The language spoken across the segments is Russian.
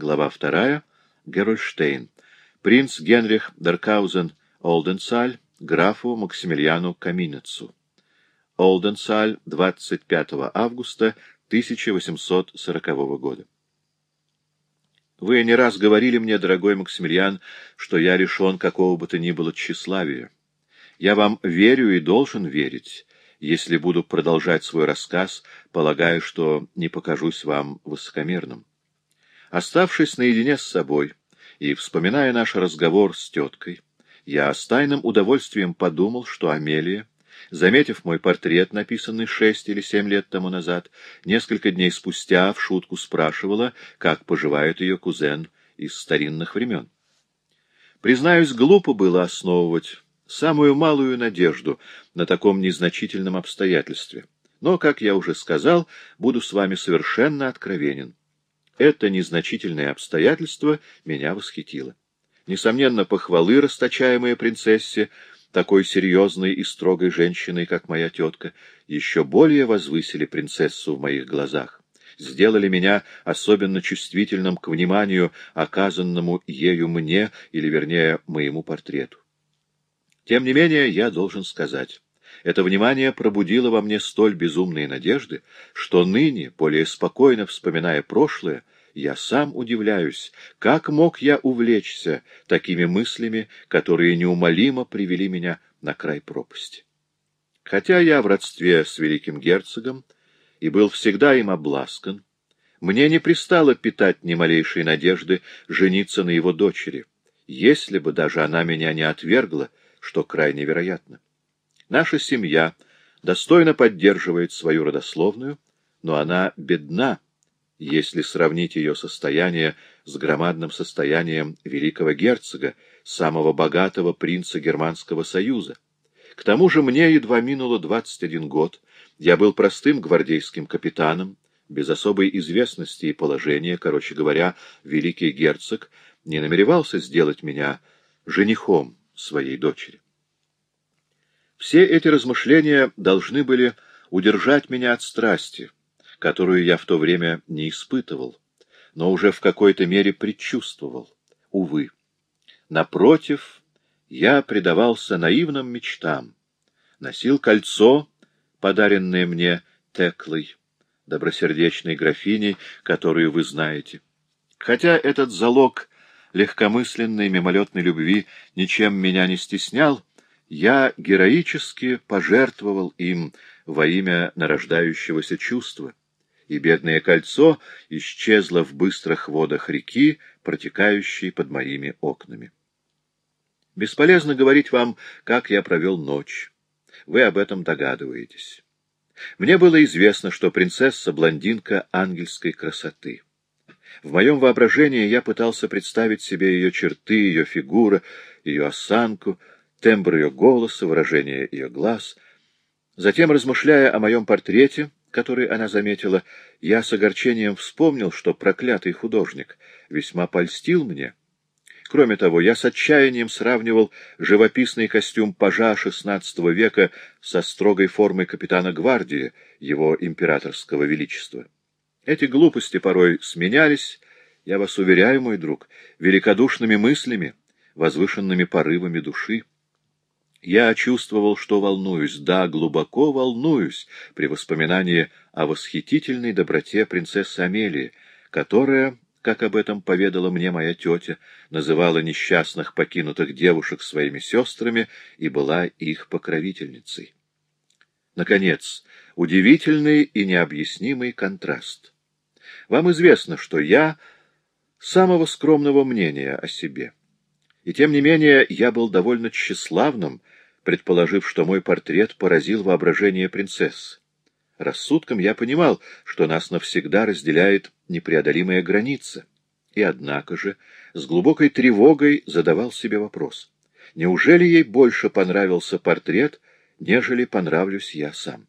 Глава вторая. Герольштейн. Принц Генрих Деркаузен Олденсаль графу Максимилиану Каминецу. Олденсаль, 25 августа 1840 года. Вы не раз говорили мне, дорогой Максимилиан, что я лишен какого бы то ни было тщеславия. Я вам верю и должен верить, если буду продолжать свой рассказ, полагаю, что не покажусь вам высокомерным. Оставшись наедине с собой и вспоминая наш разговор с теткой, я с тайным удовольствием подумал, что Амелия, заметив мой портрет, написанный шесть или семь лет тому назад, несколько дней спустя в шутку спрашивала, как поживает ее кузен из старинных времен. Признаюсь, глупо было основывать самую малую надежду на таком незначительном обстоятельстве. Но, как я уже сказал, буду с вами совершенно откровенен. Это незначительное обстоятельство меня восхитило. Несомненно, похвалы, расточаемые принцессе, такой серьезной и строгой женщиной, как моя тетка, еще более возвысили принцессу в моих глазах, сделали меня особенно чувствительным к вниманию, оказанному ею мне, или, вернее, моему портрету. Тем не менее, я должен сказать, это внимание пробудило во мне столь безумные надежды, что ныне, более спокойно вспоминая прошлое, я сам удивляюсь, как мог я увлечься такими мыслями, которые неумолимо привели меня на край пропасти. Хотя я в родстве с великим герцогом и был всегда им обласкан, мне не пристало питать ни малейшей надежды жениться на его дочери, если бы даже она меня не отвергла, что крайне вероятно. Наша семья достойно поддерживает свою родословную, но она бедна, если сравнить ее состояние с громадным состоянием великого герцога, самого богатого принца Германского союза. К тому же мне едва минуло 21 год, я был простым гвардейским капитаном, без особой известности и положения, короче говоря, великий герцог не намеревался сделать меня женихом своей дочери. Все эти размышления должны были удержать меня от страсти, которую я в то время не испытывал, но уже в какой-то мере предчувствовал. Увы. Напротив, я предавался наивным мечтам, носил кольцо, подаренное мне Теклой, добросердечной графиней, которую вы знаете. Хотя этот залог легкомысленной мимолетной любви ничем меня не стеснял, я героически пожертвовал им во имя нарождающегося чувства и бедное кольцо исчезло в быстрых водах реки, протекающей под моими окнами. Бесполезно говорить вам, как я провел ночь. Вы об этом догадываетесь. Мне было известно, что принцесса-блондинка ангельской красоты. В моем воображении я пытался представить себе ее черты, ее фигура, ее осанку, тембр ее голоса, выражение ее глаз. Затем, размышляя о моем портрете, который она заметила, я с огорчением вспомнил, что проклятый художник весьма польстил мне. Кроме того, я с отчаянием сравнивал живописный костюм пажа XVI века со строгой формой капитана гвардии, его императорского величества. Эти глупости порой сменялись, я вас уверяю, мой друг, великодушными мыслями, возвышенными порывами души. Я чувствовал, что волнуюсь, да, глубоко волнуюсь при воспоминании о восхитительной доброте принцессы Амелии, которая, как об этом поведала мне моя тетя, называла несчастных покинутых девушек своими сестрами и была их покровительницей. Наконец, удивительный и необъяснимый контраст. Вам известно, что я самого скромного мнения о себе. И тем не менее я был довольно тщеславным, предположив, что мой портрет поразил воображение принцессы. Рассудком я понимал, что нас навсегда разделяет непреодолимая граница. И однако же с глубокой тревогой задавал себе вопрос. Неужели ей больше понравился портрет, нежели понравлюсь я сам?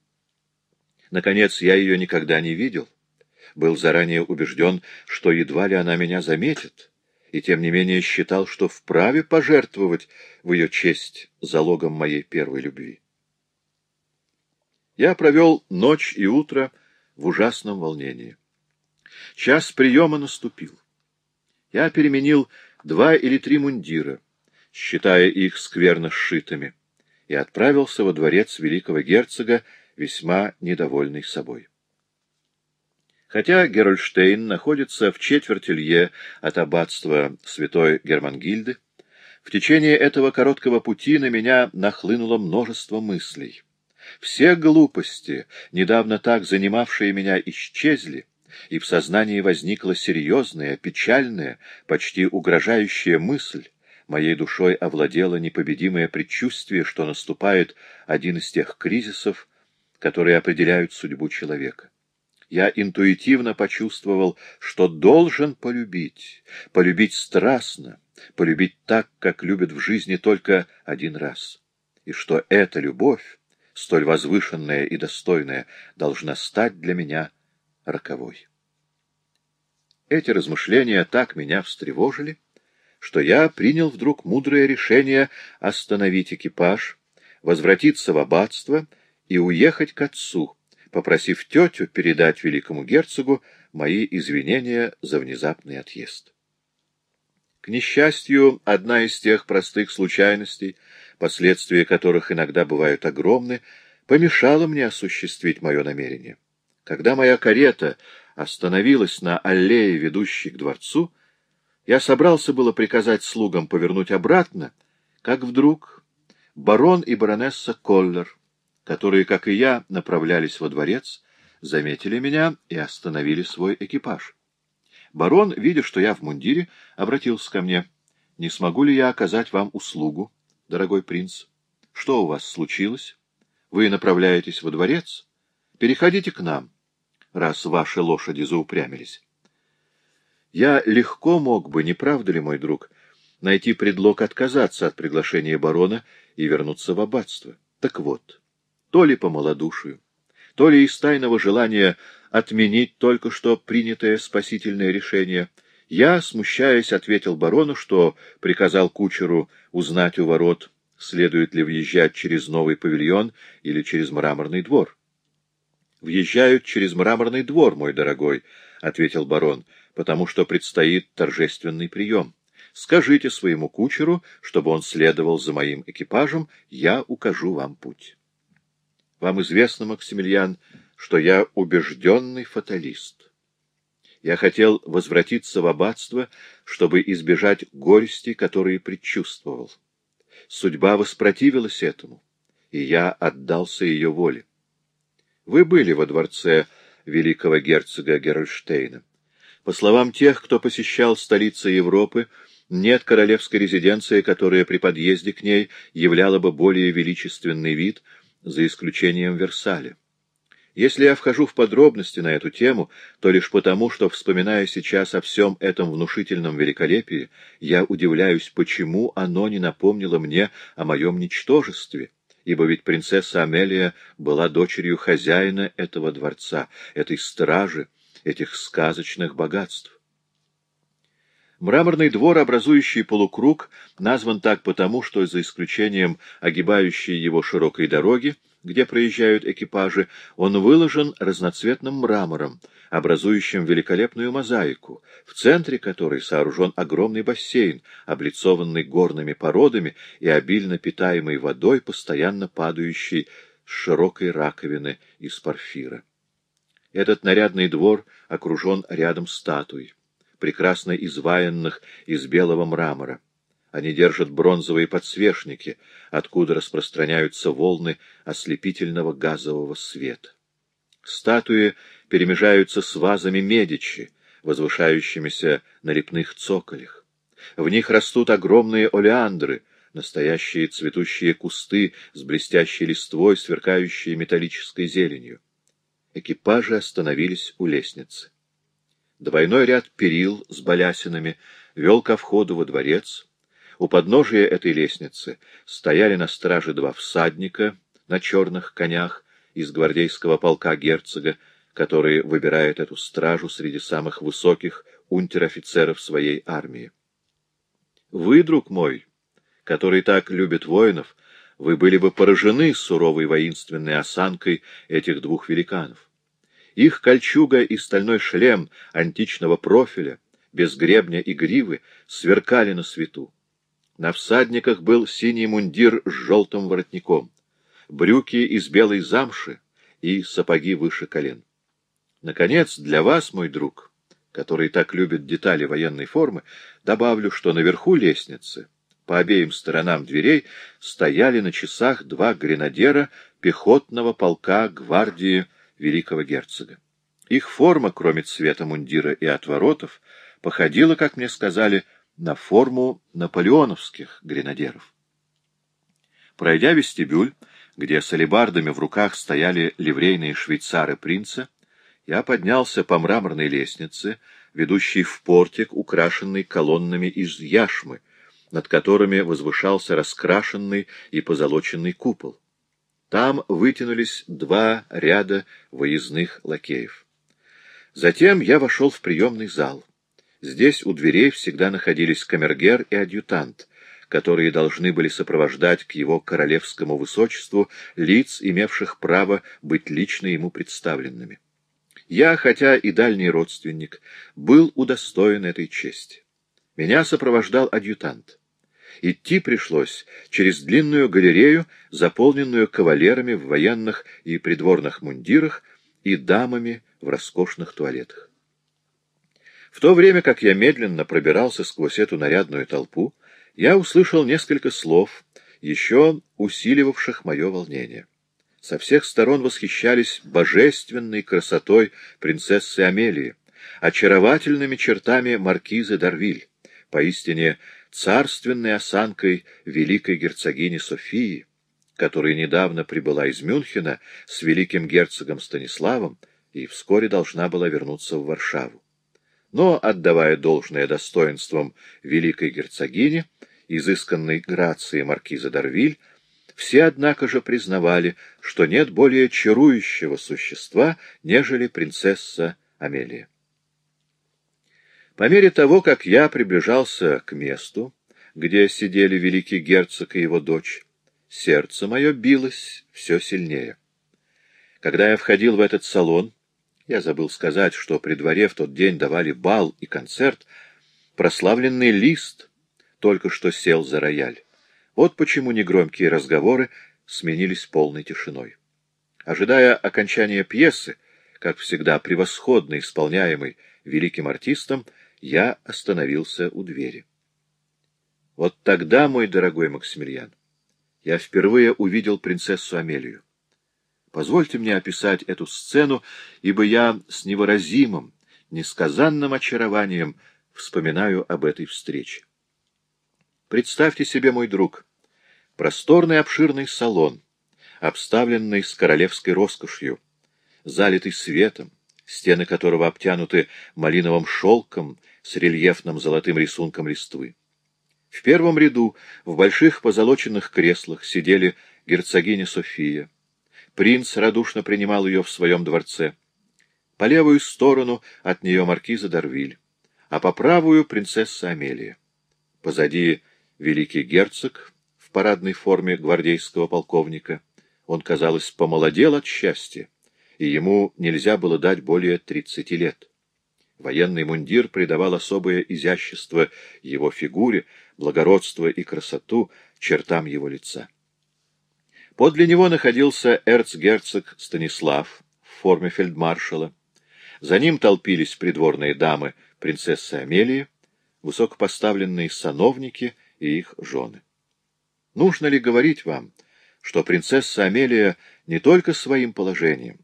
Наконец, я ее никогда не видел. Был заранее убежден, что едва ли она меня заметит и тем не менее считал, что вправе пожертвовать в ее честь залогом моей первой любви. Я провел ночь и утро в ужасном волнении. Час приема наступил. Я переменил два или три мундира, считая их скверно сшитыми, и отправился во дворец великого герцога, весьма недовольный собой. Хотя Герольштейн находится в четверти лье от аббатства святой Германгильды, в течение этого короткого пути на меня нахлынуло множество мыслей. Все глупости, недавно так занимавшие меня, исчезли, и в сознании возникла серьезная, печальная, почти угрожающая мысль. Моей душой овладело непобедимое предчувствие, что наступает один из тех кризисов, которые определяют судьбу человека. Я интуитивно почувствовал, что должен полюбить, полюбить страстно, полюбить так, как любят в жизни только один раз, и что эта любовь, столь возвышенная и достойная, должна стать для меня роковой. Эти размышления так меня встревожили, что я принял вдруг мудрое решение остановить экипаж, возвратиться в аббатство и уехать к отцу, попросив тетю передать великому герцогу мои извинения за внезапный отъезд. К несчастью, одна из тех простых случайностей, последствия которых иногда бывают огромны, помешала мне осуществить мое намерение. Когда моя карета остановилась на аллее, ведущей к дворцу, я собрался было приказать слугам повернуть обратно, как вдруг барон и баронесса Коллер, которые, как и я, направлялись во дворец, заметили меня и остановили свой экипаж. Барон, видя, что я в мундире, обратился ко мне. — Не смогу ли я оказать вам услугу, дорогой принц? Что у вас случилось? Вы направляетесь во дворец? Переходите к нам, раз ваши лошади заупрямились. Я легко мог бы, не правда ли, мой друг, найти предлог отказаться от приглашения барона и вернуться в аббатство. Так вот, то ли по малодушию, то ли из тайного желания отменить только что принятое спасительное решение, я, смущаясь, ответил барону, что приказал кучеру узнать у ворот, следует ли въезжать через новый павильон или через мраморный двор. — Въезжают через мраморный двор, мой дорогой, — ответил барон, — потому что предстоит торжественный прием. Скажите своему кучеру, чтобы он следовал за моим экипажем, я укажу вам путь. Вам известно, Максимилиан, что я убежденный фаталист. Я хотел возвратиться в аббатство, чтобы избежать горести, которые предчувствовал. Судьба воспротивилась этому, и я отдался ее воле. Вы были во дворце великого герцога Герольштейна. По словам тех, кто посещал столицы Европы, нет королевской резиденции, которая при подъезде к ней являла бы более величественный вид, за исключением Версаля. Если я вхожу в подробности на эту тему, то лишь потому, что, вспоминая сейчас о всем этом внушительном великолепии, я удивляюсь, почему оно не напомнило мне о моем ничтожестве, ибо ведь принцесса Амелия была дочерью хозяина этого дворца, этой стражи, этих сказочных богатств. Мраморный двор, образующий полукруг, назван так потому, что, за исключением огибающей его широкой дороги, где проезжают экипажи, он выложен разноцветным мрамором, образующим великолепную мозаику, в центре которой сооружен огромный бассейн, облицованный горными породами и обильно питаемый водой, постоянно падающей с широкой раковины из порфира. Этот нарядный двор окружен рядом статуй, прекрасно изваянных из белого мрамора. Они держат бронзовые подсвечники, откуда распространяются волны ослепительного газового света. Статуи перемежаются с вазами Медичи, возвышающимися на лепных цоколях. В них растут огромные олеандры, настоящие цветущие кусты с блестящей листвой, сверкающие металлической зеленью. Экипажи остановились у лестницы. Двойной ряд перил с балясинами вел ко входу во дворец. У подножия этой лестницы стояли на страже два всадника на черных конях из гвардейского полка герцога, который выбирает эту стражу среди самых высоких унтер-офицеров своей армии. Вы, друг мой, который так любит воинов, вы были бы поражены суровой воинственной осанкой этих двух великанов. Их кольчуга и стальной шлем античного профиля, без гребня и гривы, сверкали на свету. На всадниках был синий мундир с желтым воротником, брюки из белой замши и сапоги выше колен. Наконец, для вас, мой друг, который так любит детали военной формы, добавлю, что наверху лестницы, по обеим сторонам дверей, стояли на часах два гренадера пехотного полка гвардии великого герцога. Их форма, кроме цвета мундира и отворотов, походила, как мне сказали, на форму наполеоновских гренадеров. Пройдя вестибюль, где с алебардами в руках стояли ливрейные швейцары принца, я поднялся по мраморной лестнице, ведущей в портик, украшенный колоннами из яшмы, над которыми возвышался раскрашенный и позолоченный купол. Там вытянулись два ряда выездных лакеев. Затем я вошел в приемный зал. Здесь у дверей всегда находились камергер и адъютант, которые должны были сопровождать к его королевскому высочеству лиц, имевших право быть лично ему представленными. Я, хотя и дальний родственник, был удостоен этой чести. Меня сопровождал адъютант. Идти пришлось через длинную галерею, заполненную кавалерами в военных и придворных мундирах и дамами в роскошных туалетах. В то время, как я медленно пробирался сквозь эту нарядную толпу, я услышал несколько слов, еще усиливавших мое волнение. Со всех сторон восхищались божественной красотой принцессы Амелии, очаровательными чертами маркизы Дарвиль, поистине царственной осанкой великой герцогини Софии, которая недавно прибыла из Мюнхена с великим герцогом Станиславом и вскоре должна была вернуться в Варшаву. Но, отдавая должное достоинствам великой герцогини, изысканной грации маркиза Дарвиль, все, однако же, признавали, что нет более чарующего существа, нежели принцесса Амелия. По мере того, как я приближался к месту, где сидели великий герцог и его дочь, сердце мое билось все сильнее. Когда я входил в этот салон, я забыл сказать, что при дворе в тот день давали бал и концерт, прославленный лист только что сел за рояль. Вот почему негромкие разговоры сменились полной тишиной. Ожидая окончания пьесы, как всегда превосходно исполняемой великим артистом, я остановился у двери. Вот тогда, мой дорогой Максимилиан, я впервые увидел принцессу Амелию. Позвольте мне описать эту сцену, ибо я с невыразимым, несказанным очарованием вспоминаю об этой встрече. Представьте себе, мой друг, просторный обширный салон, обставленный с королевской роскошью, залитый светом, стены которого обтянуты малиновым шелком с рельефным золотым рисунком листвы. В первом ряду в больших позолоченных креслах сидели герцогиня София. Принц радушно принимал ее в своем дворце. По левую сторону от нее маркиза Дарвиль, а по правую — принцесса Амелия. Позади великий герцог в парадной форме гвардейского полковника. Он, казалось, помолодел от счастья и ему нельзя было дать более тридцати лет. Военный мундир придавал особое изящество его фигуре, благородство и красоту чертам его лица. Подле него находился эрцгерцог Станислав в форме фельдмаршала. За ним толпились придворные дамы принцессы Амелии, высокопоставленные сановники и их жены. Нужно ли говорить вам, что принцесса Амелия не только своим положением,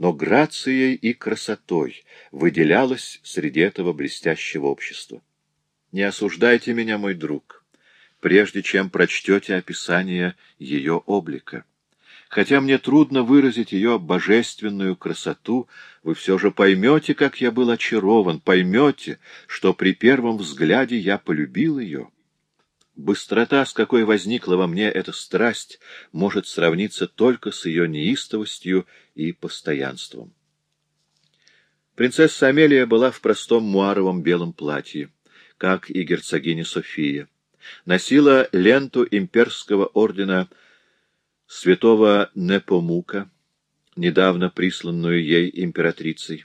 но грацией и красотой выделялась среди этого блестящего общества. Не осуждайте меня, мой друг, прежде чем прочтете описание ее облика. Хотя мне трудно выразить ее божественную красоту, вы все же поймете, как я был очарован, поймете, что при первом взгляде я полюбил ее. Быстрота, с какой возникла во мне эта страсть, может сравниться только с ее неистовостью и постоянством. Принцесса Амелия была в простом муаровом белом платье, как и герцогиня София. Носила ленту имперского ордена святого Непомука, недавно присланную ей императрицей.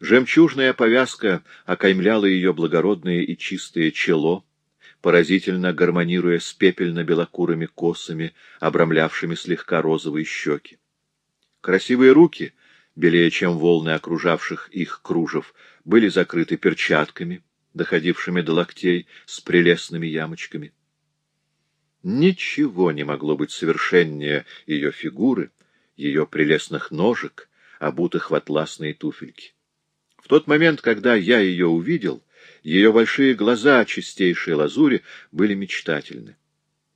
Жемчужная повязка окаймляла ее благородное и чистое чело, поразительно гармонируя с пепельно-белокурыми косами, обрамлявшими слегка розовые щеки. Красивые руки, белее чем волны окружавших их кружев, были закрыты перчатками, доходившими до локтей, с прелестными ямочками. Ничего не могло быть совершеннее ее фигуры, ее прелестных ножек, обутых в атласные туфельки. В тот момент, когда я ее увидел, ее большие глаза, чистейшей лазури, были мечтательны.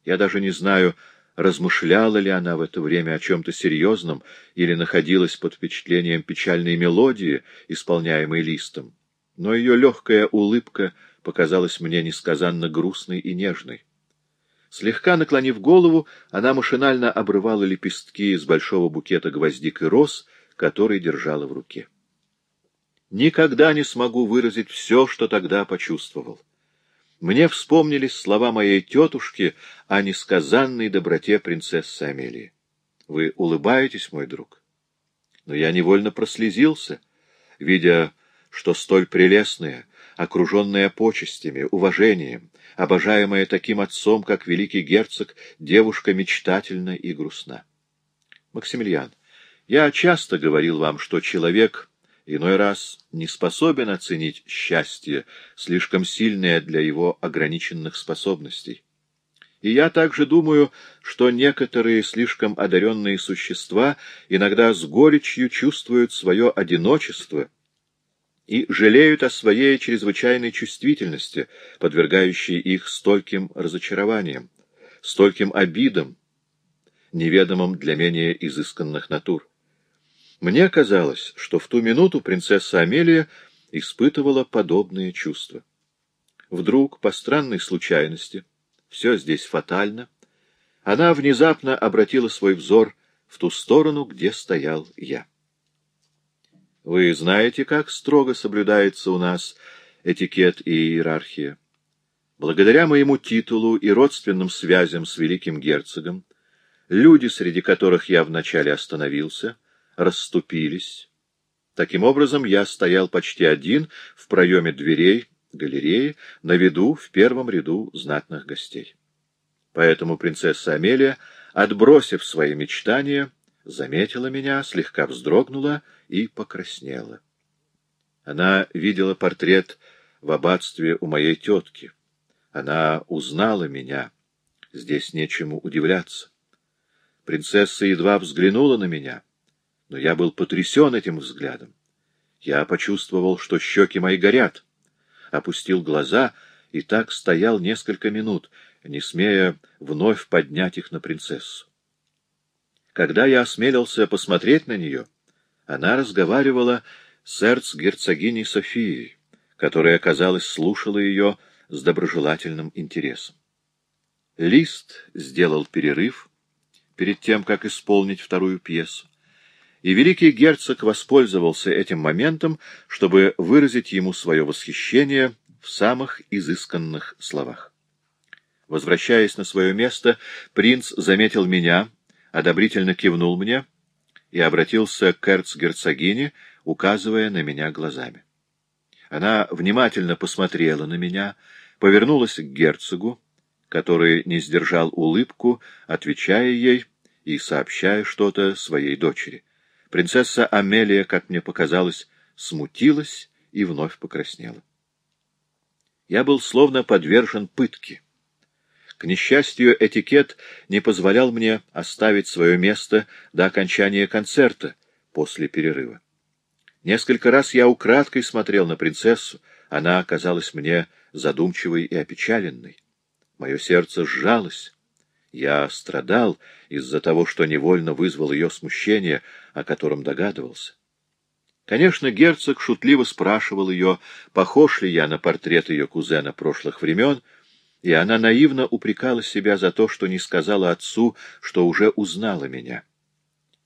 Я даже не знаю, размышляла ли она в это время о чем-то серьезном или находилась под впечатлением печальной мелодии, исполняемой листом. Но ее легкая улыбка показалась мне несказанно грустной и нежной. Слегка наклонив голову, она машинально обрывала лепестки из большого букета гвоздик и роз, который держала в руке. Никогда не смогу выразить все, что тогда почувствовал. Мне вспомнились слова моей тетушки о несказанной доброте принцессы Амелии. Вы улыбаетесь, мой друг? Но я невольно прослезился, видя, что столь прелестная, окруженная почестями, уважением, обожаемая таким отцом, как великий герцог, девушка мечтательна и грустна. Максимилиан, я часто говорил вам, что человек иной раз не способен оценить счастье, слишком сильное для его ограниченных способностей. И я также думаю, что некоторые слишком одаренные существа иногда с горечью чувствуют свое одиночество и жалеют о своей чрезвычайной чувствительности, подвергающей их стольким разочарованиям, стольким обидам, неведомым для менее изысканных натур. Мне казалось, что в ту минуту принцесса Амелия испытывала подобные чувства. Вдруг, по странной случайности, все здесь фатально, она внезапно обратила свой взор в ту сторону, где стоял я. Вы знаете, как строго соблюдается у нас этикет и иерархия. Благодаря моему титулу и родственным связям с великим герцогом, люди, среди которых я вначале остановился, — расступились. Таким образом, я стоял почти один в проеме дверей галереи, на виду в первом ряду знатных гостей. Поэтому принцесса Амелия, отбросив свои мечтания, заметила меня, слегка вздрогнула и покраснела. Она видела портрет в аббатстве у моей тетки. Она узнала меня. Здесь нечему удивляться. Принцесса едва взглянула на меня — но я был потрясен этим взглядом. Я почувствовал, что щеки мои горят, опустил глаза и так стоял несколько минут, не смея вновь поднять их на принцессу. Когда я осмелился посмотреть на нее, она разговаривала с эрцгерцогиней Софией, которая, казалось, слушала ее с доброжелательным интересом. Лист сделал перерыв перед тем, как исполнить вторую пьесу и великий герцог воспользовался этим моментом, чтобы выразить ему свое восхищение в самых изысканных словах. Возвращаясь на свое место, принц заметил меня, одобрительно кивнул мне и обратился к эрцгерцогине, указывая на меня глазами. Она внимательно посмотрела на меня, повернулась к герцогу, который не сдержал улыбку, отвечая ей и сообщая что-то своей дочери. Принцесса Амелия, как мне показалось, смутилась и вновь покраснела. Я был словно подвержен пытке. К несчастью, этикет не позволял мне оставить свое место до окончания концерта после перерыва. Несколько раз я украдкой смотрел на принцессу, она оказалась мне задумчивой и опечаленной. Мое сердце сжалось. Я страдал из-за того, что невольно вызвал ее смущение, о котором догадывался. Конечно, герцог шутливо спрашивал ее, похож ли я на портрет ее кузена прошлых времен, и она наивно упрекала себя за то, что не сказала отцу, что уже узнала меня.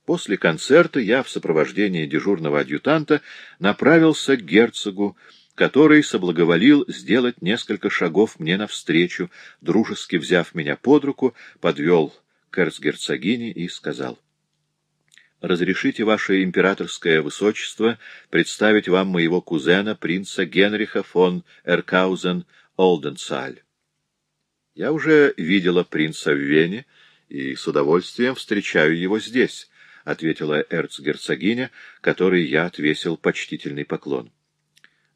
После концерта я в сопровождении дежурного адъютанта направился к герцогу, который соблаговолил сделать несколько шагов мне навстречу, дружески взяв меня под руку, подвел к эрцгерцогине и сказал. разрешите, ваше императорское высочество, представить вам моего кузена, принца Генриха фон Эркаузен Олденцаль. Я уже видела принца в Вене и с удовольствием встречаю его здесь, — ответила эрцгерцогиня, которой я отвесил почтительный поклон.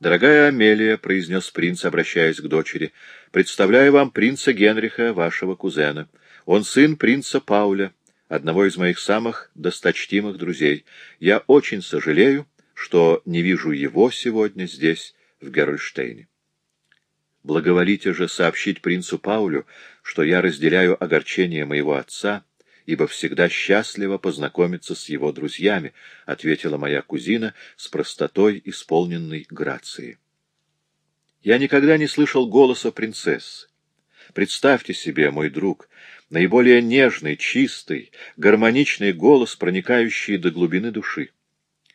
«Дорогая Амелия», — произнес принц, обращаясь к дочери, — «представляю вам принца Генриха, вашего кузена. Он сын принца Пауля, одного из моих самых досточтимых друзей. Я очень сожалею, что не вижу его сегодня здесь, в Герольштейне. Благоволите же сообщить принцу Паулю, что я разделяю огорчение моего отца, ибо всегда счастливо познакомиться с его друзьями, — ответила моя кузина с простотой, исполненной грацией. Я никогда не слышал голоса принцессы. Представьте себе, мой друг, наиболее нежный, чистый, гармоничный голос, проникающий до глубины души.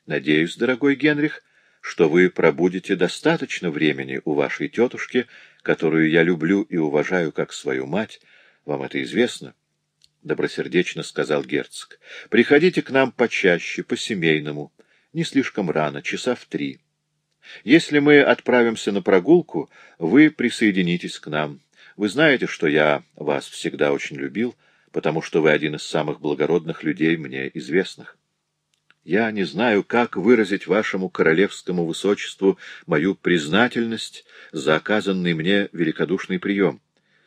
Надеюсь, дорогой Генрих, что вы пробудете достаточно времени у вашей тетушки, которую я люблю и уважаю как свою мать. Вам это известно? — добросердечно сказал герцог. — Приходите к нам почаще, по-семейному, не слишком рано, часа в три. Если мы отправимся на прогулку, вы присоединитесь к нам. Вы знаете, что я вас всегда очень любил, потому что вы один из самых благородных людей мне известных. Я не знаю, как выразить вашему королевскому высочеству мою признательность за оказанный мне великодушный прием.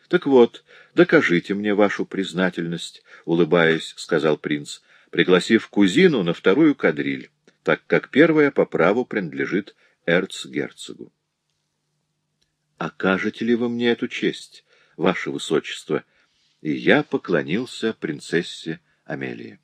Так вот, докажите мне вашу признательность, — улыбаясь, сказал принц, пригласив кузину на вторую кадриль, так как первая по праву принадлежит эрцгерцогу окажете ли вы мне эту честь, ваше высочество? И я поклонился принцессе Амелии.